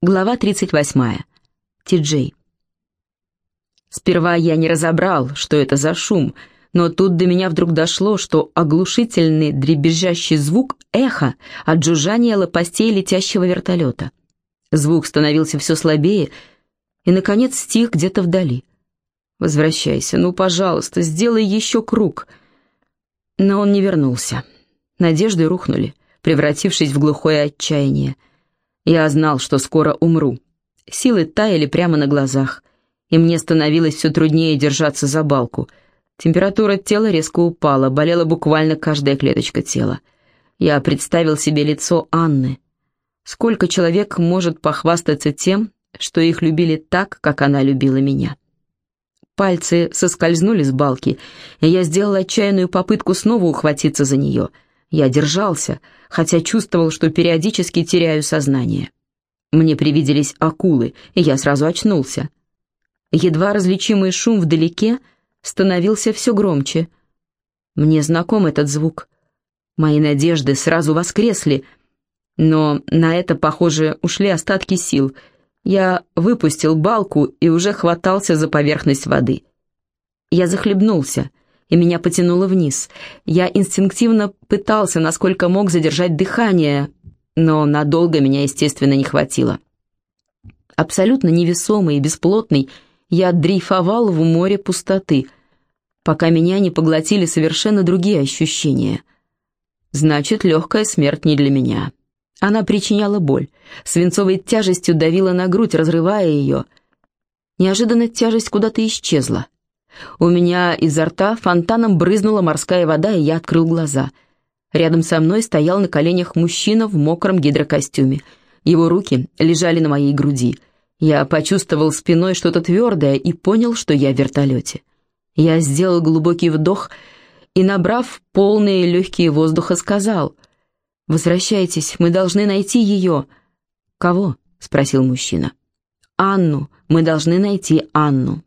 Глава 38. Ти-Джей. Сперва я не разобрал, что это за шум, но тут до меня вдруг дошло, что оглушительный дребезжащий звук — эхо от жужжания лопастей летящего вертолета. Звук становился все слабее и, наконец, стих где-то вдали. «Возвращайся, ну, пожалуйста, сделай еще круг». Но он не вернулся. Надежды рухнули, превратившись в глухое отчаяние — я знал, что скоро умру. Силы таяли прямо на глазах, и мне становилось все труднее держаться за балку. Температура тела резко упала, болела буквально каждая клеточка тела. Я представил себе лицо Анны. Сколько человек может похвастаться тем, что их любили так, как она любила меня? Пальцы соскользнули с балки, и я сделал отчаянную попытку снова ухватиться за нее — я держался, хотя чувствовал, что периодически теряю сознание. Мне привиделись акулы, и я сразу очнулся. Едва различимый шум вдалеке становился все громче. Мне знаком этот звук. Мои надежды сразу воскресли, но на это, похоже, ушли остатки сил. Я выпустил балку и уже хватался за поверхность воды. Я захлебнулся — и меня потянуло вниз. Я инстинктивно пытался, насколько мог, задержать дыхание, но надолго меня, естественно, не хватило. Абсолютно невесомый и бесплотный, я дрейфовал в море пустоты, пока меня не поглотили совершенно другие ощущения. Значит, легкая смерть не для меня. Она причиняла боль, свинцовой тяжестью давила на грудь, разрывая ее. Неожиданно тяжесть куда-то исчезла. У меня изо рта фонтаном брызнула морская вода, и я открыл глаза. Рядом со мной стоял на коленях мужчина в мокром гидрокостюме. Его руки лежали на моей груди. Я почувствовал спиной что-то твердое и понял, что я в вертолете. Я сделал глубокий вдох и, набрав полные легкие воздуха, сказал, «Возвращайтесь, мы должны найти ее». «Кого?» — спросил мужчина. «Анну, мы должны найти Анну».